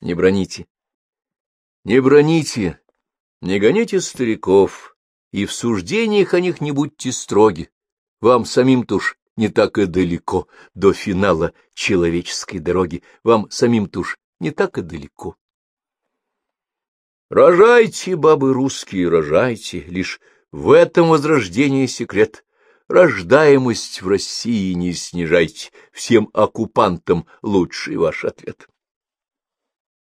Не броните. Не броните, не гоните стариков, и в суждениях о них не будьте строги. Вам самим-то уж не так и далеко до финала человеческой дороги. Вам самим-то уж не так и далеко. Рожайте, бабы русские, рожайте, лишь в этом возрождении секрет. Рождаемость в России не снижайте, всем оккупантам лучший ваш ответ.